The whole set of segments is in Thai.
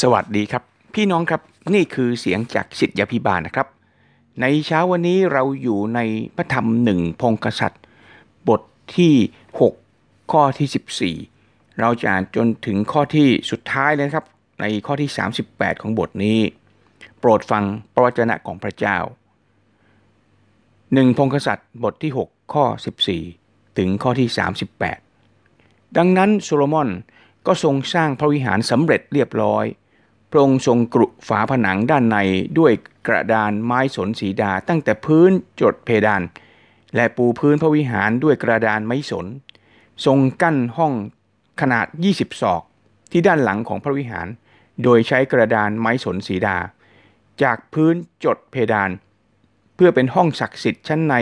สวัสดีครับ พี่น้องครับนี่คือเสียงจากสิทธยาพิบาลนะครับ ในเช้าวันนี้เราอยู่ในพระธรรมหนึ่งพงกษัตริย์ บทที่ 6 ข้อที่ 14 เราจะอ่านจนถึงข้อที่สุดท้ายเลยครับ ในข้อที่ 38 ของบทนี้ โปรดฟังพระวจนะของพระเจ้าหนึ่งพงกษัตริย์บทที่ 6 ข้อ 14 ถึงข้อที่ 38 ดังนั้นโซโลมอนก็ทรงสร้างพระวิหารสำเร็จเรียบร้อย พระองค์ทรงกรุฝาผนังด้านในด้วยกระดานไม้สนสีดาตั้งแต่พื้นจดเพดาน และปูพื้นพระวิหารด้วยกระดานไม้สน ทรงกั้นห้องขนาด 20 ศอก ที่ด้านหลังของพระวิหาร โดยใช้กระดานไม้สนสีดา จากพื้นจดเพดาน เพื่อเป็นห้องศักดิ์สิทธิ์ชั้นใน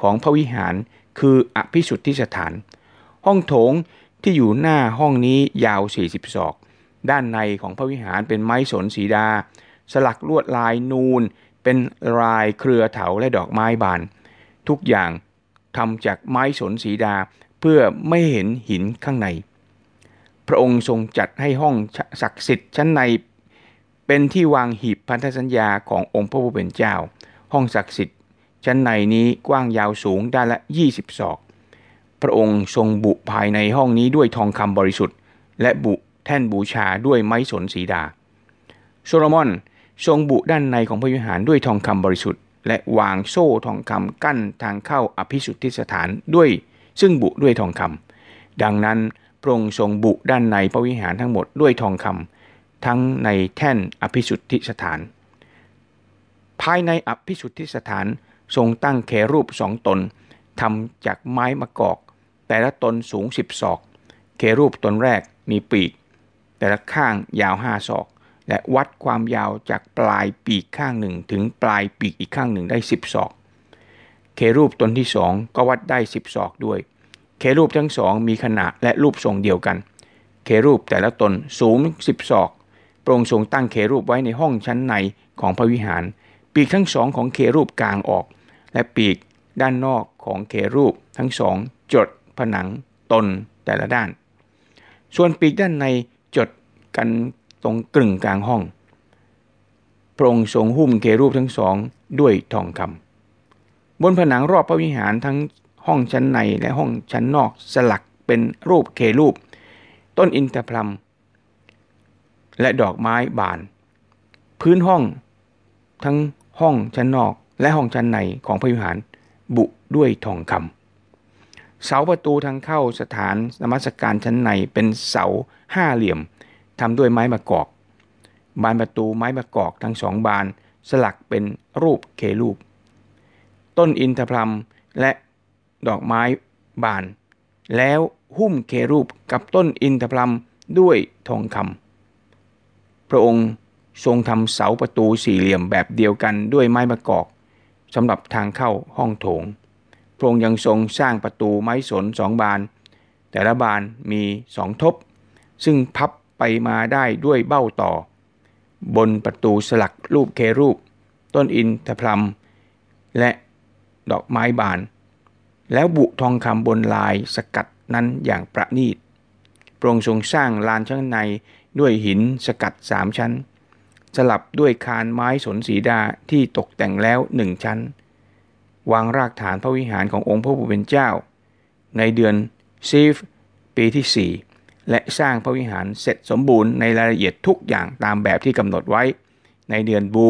ของพระวิหาร คืออภิสุทธิสถาน ห้องโถงที่อยู่หน้าห้องนี้ยาว 40 ศอก ด้านในของพระวิหารเป็นไม้สนสีดา สลักลวดลายนูน เป็นลายเครือเถาและดอกไม้บาน ทุกอย่างทำจากไม้สนสีดาเพื่อไม่เห็นหินข้างใน พระองค์ทรงจัดให้ห้องศักดิ์สิทธิ์ชั้นใน เป็นที่วางหีบพันธสัญญาขององค์พระผู้เป็นเจ้า ห้องศักดิ์สิทธิ์ชั้นในนี้กว้างยาวสูงด้านละ 20 ศอก พระองค์ทรงบุภายในห้องนี้ด้วยทองคำบริสุทธิ์ และบุ ท่นบูชาด้วยไม้สนสีดา โซโลมอนทรงบุด้านในของพระวิหารด้วยทองคำบริสุทธิ์ และวางโซ่ทองคำกั้นทางเข้าอภิสุทธิสถานด้วย ซึ่งบุด้วยทองคำดังนั้นพระองค์ทรงบุด้านในพระวิหารทั้งหมดด้วยทองคำทั้งในแท่นอภิสุทธิสถาน ภายในอภิสุทธิสถานทรงตั้งเครูปสองตนทำจากไม้มะกอก แต่ละตนสูงสิบศอก เครูปตนแรกมีปีก แต่ละข้างยาว 5 ศอก และวัดความยาวจากปลายปีกข้างหนึ่ง ถึงปลายปีกอีกข้างหนึ่งได้ 10 ศอก เครูปตนที่สองก็วัดได้ 10 ศอกด้วย เครูปทั้งสองมีขนาดและรูปทรงเดียวกัน เครูปแต่ละตนสูง 10 ศอกโปร่งทรงตั้งเครูปไว้ในห้องชั้นในของพระวิหาร ปีกทั้งสองของเครูปกลางออก และปีกด้านนอกของเครูปทั้งสองจดผนังตนแต่ละด้าน ส่วนปีกด้านใน กันตรงกลึงกลางห้อง พระองค์ทรงหุ้มเครูปทั้งสองด้วยทองคำบนผนังรอบพระวิหารทั้งห้องชั้นในและห้องชั้นนอกสลักเป็นรูปเครูป ต้นอินทพลัม และดอกไม้บาน พื้นห้องทั้งห้องชั้นนอกและห้องชั้นในของพระวิหารบุด้วยทองคำเสาประตูทางเข้าสถานนมัสการชั้นในเป็นเสาห้าเหลี่ยม ทำด้วยไม้มะกอก บานประตูไม้มะกอกทั้งสองบานสลักเป็นรูปเครูป ต้นอินทพลัมและดอกไม้บาน แล้วหุ้มเครูปกับต้นอินทพลัมด้วยทองคำพระองค์ทรงทำเสาประตูสี่เหลี่ยมแบบเดียวกันด้วยไม้มะกอกสำหรับทางเข้าห้องโถง พระองค์ยังทรงสร้างประตูไม้สนสองบาน แต่ละบานมีสองทบ ซึ่งพับ ไปมาได้ด้วยเบ้าต่อ บนประตูสลักรูปเครูป ต้นอินทพลัมและดอกไม้บาน แล้วบุทองคำบนลายสกัดนั้นอย่างประณีตโปรงทรงสร้างลานชั้นในด้วยหินสกัดสามชั้น สลับด้วยคานไม้สนสีดาที่ตกแต่งแล้วหนึ่งชั้น วางรากฐานพระวิหารขององค์พระผู้เป็นเจ้า ในเดือนซีฟปีที่4 และสร้างพระวิหารเสร็จสมบูรณ์ในรายละเอียดทุกอย่างตามแบบที่กำหนดไว้ ในเดือนบู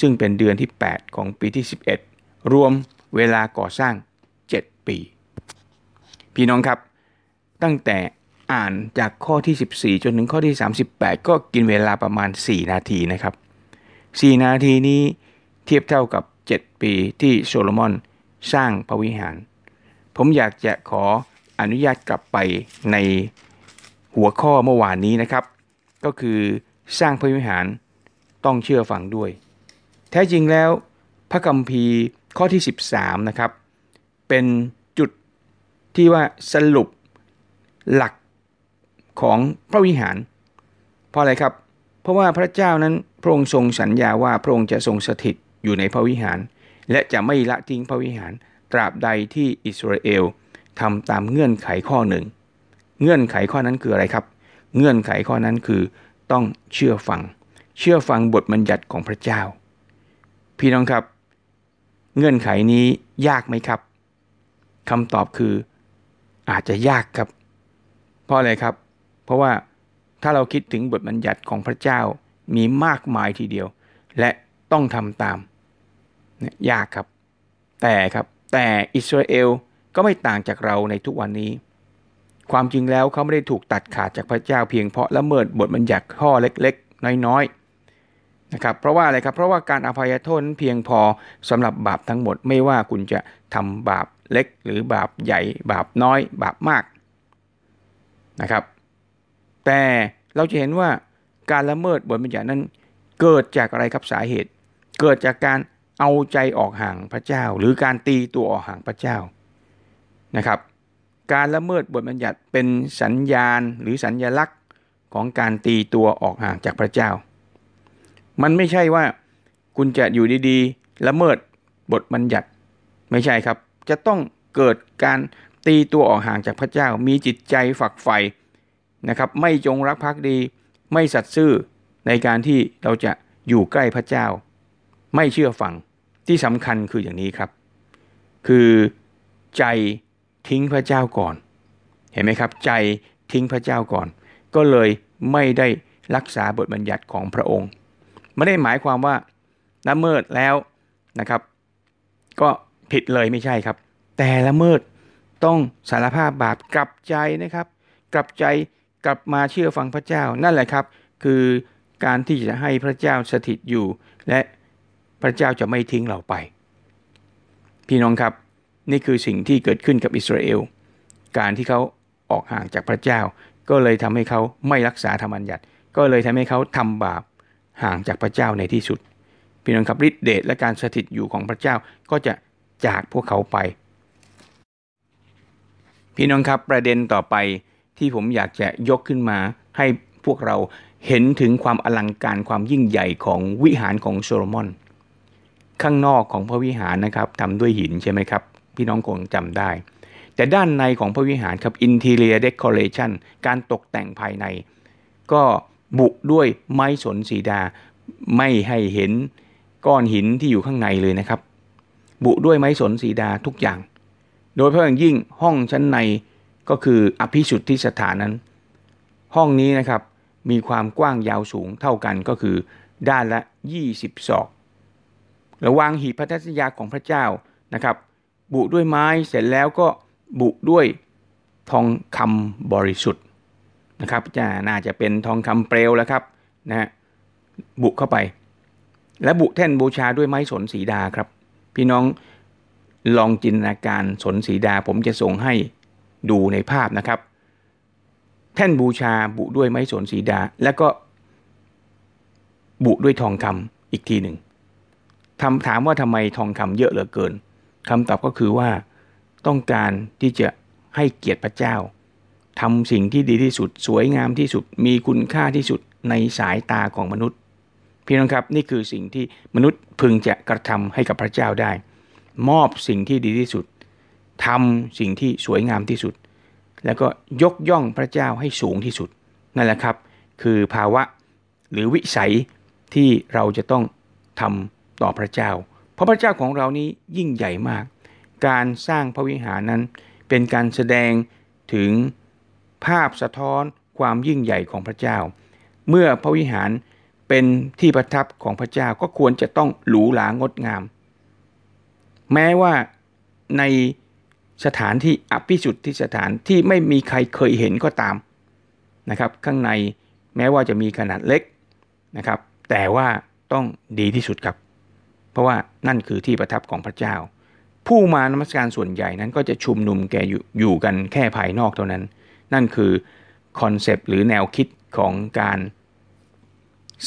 ซึ่งเป็นเดือนที่ 8 ของปีที่ 11 รวมเวลาก่อสร้าง 7 ปี พี่น้องครับ ตั้งแต่อ่านจากข้อที่ 14 จนถึงข้อที่ 38 ก็กินเวลาประมาณ 4 นาทีนะครับ 4 นาทีนี้เทียบเท่ากับ 7 ปีที่โซโลมอนสร้างพระวิหาร ผมอยากจะขออนุญาตกลับไปใน หัวข้อเมื่อวานนี้นะครับ ก็คือสร้างพระวิหารต้องเชื่อฟังด้วย แท้จริงแล้วพระคัมภีร์ข้อที่ 13นะครับ เป็นจุดที่ว่าสรุปหลักของพระวิหาร เพราะอะไรครับ เพราะว่าพระเจ้านั้นพระองค์ทรงสัญญาว่าพระองค์จะทรงสถิตอยู่ในพระวิหาร และจะไม่ละทิ้งพระวิหารตราบใดที่อิสราเอลทำตามเงื่อนไขข้อหนึ่ง เงื่อนไขข้อนั้นคืออะไรครับ เงื่อนไขข้อนั้นคือต้องเชื่อฟัง เชื่อฟังบทบัญญัติของพระเจ้า พี่น้องครับ เงื่อนไขนี้ยากไหมครับคำตอบคืออาจจะยากครับ เพราะอะไรครับ เพราะว่าถ้าเราคิดถึงบทบัญญัติของพระเจ้ามีมากมายทีเดียว และต้องทำตาม ยากครับ แต่ครับแต่อิสราเอลก็ไม่ต่างจากเราในทุกวันนี้ ความจริงแล้วเขาไม่ได้ถูกตัดขาดจากพระเจ้าเพียงเพราะละเมิดบทบัญญัติข้อเล็กๆ น้อยๆนะครับเพราะว่าอะไรครับเพราะว่าการอภัยโทษเพียงพอสำหรับบาปทั้งหมดไม่ว่าคุณจะทำบาปเล็ก หรือบาปใหญ่ บาปน้อย บาปมากนะครับแต่เราจะเห็นว่าการละเมิดบทบัญญัตินั้น เกิดจากอะไรครับสาเหตุ เกิดจากการเอาใจออกห่างพระเจ้า หรือการตีตัวออกห่างพระเจ้านะครับ การละเมิดบทบัญญัติเป็นสัญญาณหรือสัญญลักษณ์ของการตีตัวออกห่างจากพระเจ้า มันไม่ใช่ว่าคุณจะอยู่ดีๆ ละเมิดบทบัญญัติไม่ใช่ครับ จะต้องเกิดการตีตัวออกห่างจากพระเจ้า มีจิตใจฝักใฝ่นะครับ ไม่จงรักภักดี ไม่สัตย์ซื่อในการที่เราจะอยู่ใกล้พระเจ้า ไม่เชื่อฟังที่สำคัญคืออย่างนี้ครับ คือใจ ทิ้งพระเจ้าก่อน เห็นไหมครับ ใจทิ้งพระเจ้าก่อน ก็เลยไม่ได้รักษาบทบัญญัติของพระองค์ ไม่ได้หมายความว่าละเมิดแล้วนะครับ ก็ผิดเลยไม่ใช่ครับ แต่ละเมิดต้องสารภาพบาปกลับใจนะครับ กลับใจกลับมาเชื่อฟังพระเจ้านั่นแหละครับ คือการที่จะให้พระเจ้าสถิตอยู่ และพระเจ้าจะไม่ทิ้งเราไป พี่น้องครับ นี่คือสิ่งที่เกิดขึ้นกับอิสราเอล การที่เขาออกห่างจากพระเจ้า ก็เลยทำให้เขาไม่รักษาธรรมัญญัติ ก็เลยทำให้เขาทำบาปห่างจากพระเจ้าในที่สุดพี่น้องครับฤทธิเดชและการสถิตอยู่ของพระเจ้าก็จะจากพวกเขาไป พี่น้องครับประเด็นต่อไปที่ผมอยากจะยกขึ้นมา ให้พวกเราเห็นถึงความอลังการความยิ่งใหญ่ของวิหารของโซโลมอน ข้างนอกของพระวิหารนะครับทำด้วยหินใช่ไหมครับ พี่น้องคงจำได้ แต่ด้านในของพระวิหารครับ interior decoration การตกแต่งภายใน ก็บุด้วยไม้สนสีดา ไม่ให้เห็นก้อนหินที่อยู่ข้างในเลยนะครับ บุด้วยไม้สนสีดาทุกอย่าง โดยเฉพาะอย่างยิ่งห้องชั้นในก็คืออภิสุทธิสถานนั้น ห้องนี้นะครับมีความกว้างยาวสูงเท่ากันก็คือด้านละ 20 ศอก ระวางหีบพัทธยาของพระเจ้านะครับ บุด้วยไม้เสร็จแล้วก็บุด้วยทองคำบริสุทธิ์นะครับจะน่าจะเป็นทองคำเปลวแล้วครับนะฮะบุเข้าไป และบุแท่นบูชาด้วยไม้สนสีดาครับ พี่น้องลองจินตนาการสนสีดาผมจะส่งให้ดูในภาพนะครับ แท่นบูชาบุด้วยไม้สนสีดา แล้วก็บุด้วยทองคำอีกทีหนึ่งทำถามว่าทำไมทองคำเยอะเหลือเกิน คำตอบก็คือว่า ต้องการที่จะให้เกียรติพระเจ้าทำสิ่งที่ดีที่สุด สวยงามที่สุด มีคุณค่าที่สุดในสายตาของมนุษย์ พี่น้องครับนี่คือสิ่งที่มนุษย์พึงจะกระทำให้กับพระเจ้าได้ มอบสิ่งที่ดีที่สุดทำสิ่งที่สวยงามที่สุด แล้วก็ยกย่องพระเจ้าให้สูงที่สุด นั่นแหละครับ คือภาวะหรือวิสัยที่เราจะต้องทำต่อพระเจ้า เพราะพระเจ้าของเรานี้ยิ่งใหญ่มาก การสร้างพระวิหารนั้น เป็นการแสดงถึงภาพสะท้อนความยิ่งใหญ่ของพระเจ้า เมื่อพระวิหารเป็นที่ประทับของพระเจ้าก็ควรจะต้องหรูหรางดงาม แม้ว่าในสถานที่อภิสุทธิสถานที่ไม่มีใครเคยเห็นก็ตามนะครับ ข้างในแม้ว่าจะมีขนาดเล็กนะครับ แต่ว่าต้องดีที่สุดครับ เพราะว่านั่นคือที่ประทับของพระเจ้า ผู้มานมัสการส่วนใหญ่นั้นก็จะชุมนุมแกอยู่อยู่กันแค่ภายนอกเท่านั้น นั่นคือคอนเซปต์หรือแนวคิดของการ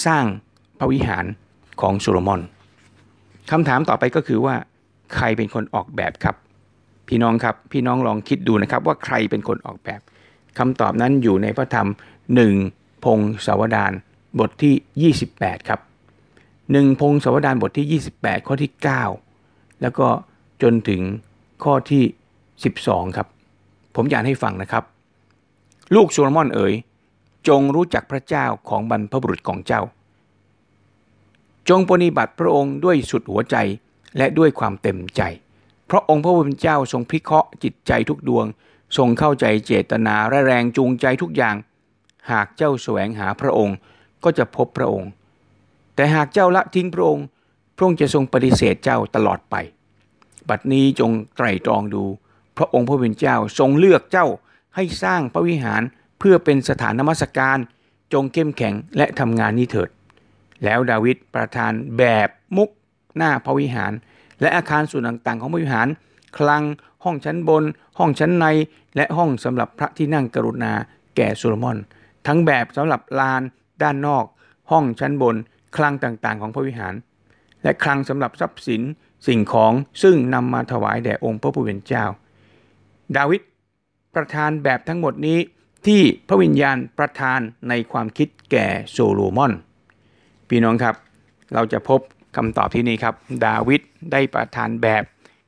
สร้างพระวิหารของโซโลมอนคำถามต่อไปก็คือว่าใครเป็นคนออกแบบครับ พี่น้องครับพี่น้องลองคิดดูนะครับว่าใครเป็นคนออกแบบคำตอบนั้นอยู่ในพระธรรมหนึ่งพงศาวดารบทที่ 28 ครับ หนึ่งพงศวดารบทที่ 28 ข้อที่ 9 แล้วก็จนถึงข้อที่ 12 ครับ ผมอยากให้ฟังนะครับ ลูกโซโลมอนเอ๋ยจงรู้จักพระเจ้าของบรรพบุรุษของเจ้า จงปฏิบัติพระองค์ด้วยสุดหัวใจและด้วยความเต็มใจ เพราะองค์พระผู้เป็นเจ้าทรงพิเคราะห์จิตใจทุกดวง ทรงเข้าใจเจตนาและแรงจูงใจทุกอย่าง หากเจ้าแสวงหาพระองค์ก็จะพบพระองค์ แต่หากเจ้าละทิ้งพระองค์ พระองค์จะทรงปฏิเสธเจ้าตลอดไป บัดนี้จงไตร่ตรองดู พระองค์พระผู้เป็นเจ้าทรงเลือกเจ้าให้สร้างพระวิหารเพื่อเป็นสถานนมัสการ จงเข้มแข็งและทำงานนี้เถิด แล้วดาวิดประทานแบบมุกหน้าพระวิหาร และอาคารส่วนต่างๆ ของพระวิหาร คลังห้องชั้นบน ห้องชั้นใน และห้องสำหรับพระที่นั่งกรุณาแก่โซโลมอน ทั้งแบบสำหรับลานด้านนอก ห้องชั้นบน คลังต่างๆ ของพระวิหาร และคลังสำหรับทรัพย์สินสิ่งของซึ่งนำมาถวายแด่องค์พระผู้เป็นเจ้า ดาวิดประทานแบบทั้งหมดนี้ที่พระวิญญาณประทานในความคิดแก่โซโลมอน พี่น้องครับ เราจะพบคำตอบที่นี่ครับ ดาวิดได้ประทานแบบ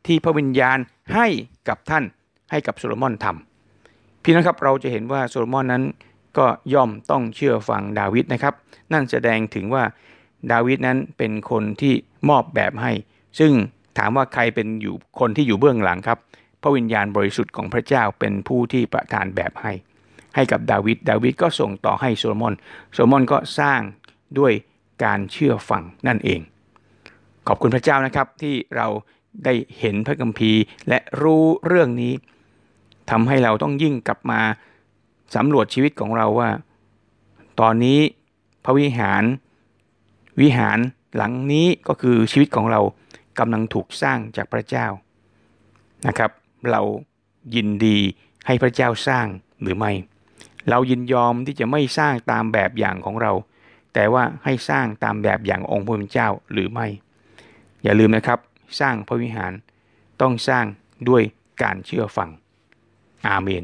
ที่พระวิญญาณให้กับท่านให้กับโซโลมอนทำพี่น้องครับเราจะเห็นว่าโซโลมอนนั้นก็ย่อมต้องเชื่อฟังดาวิดนะครับ นั่นแสดงถึงว่า ดาวิดนั้นเป็นคนที่มอบแบบให้ ซึ่งถามว่าใครเป็นอยู่คนที่อยู่เบื้องหลังครับ พระวิญญาณบริสุทธิ์ของพระเจ้าเป็นผู้ที่ประทานแบบให้ ให้กับดาวิดดาวิดก็ส่งต่อให้โซโลมอนโซโลมอนก็สร้างด้วยการเชื่อฟังนั่นเอง ขอบคุณพระเจ้านะครับที่เราได้เห็นพระคัมภีร์และรู้เรื่องนี้ทำให้เราต้องยิ่งกลับมาสำรวจชีวิตของเราว่า ตอนนี้พระวิหาร วิหารหลังนี้ก็คือชีวิตของเรากำลังถูกสร้างจากพระเจ้านะครับ เรายินดีให้พระเจ้าสร้างหรือไม่ เรายินยอมที่จะไม่สร้างตามแบบอย่างของเรา แต่ว่าให้สร้างตามแบบอย่างองค์พระผู้เป็นเจ้าหรือไม่ อย่าลืมนะครับสร้างพระวิหารต้องสร้างด้วยการเชื่อฟังอาเมน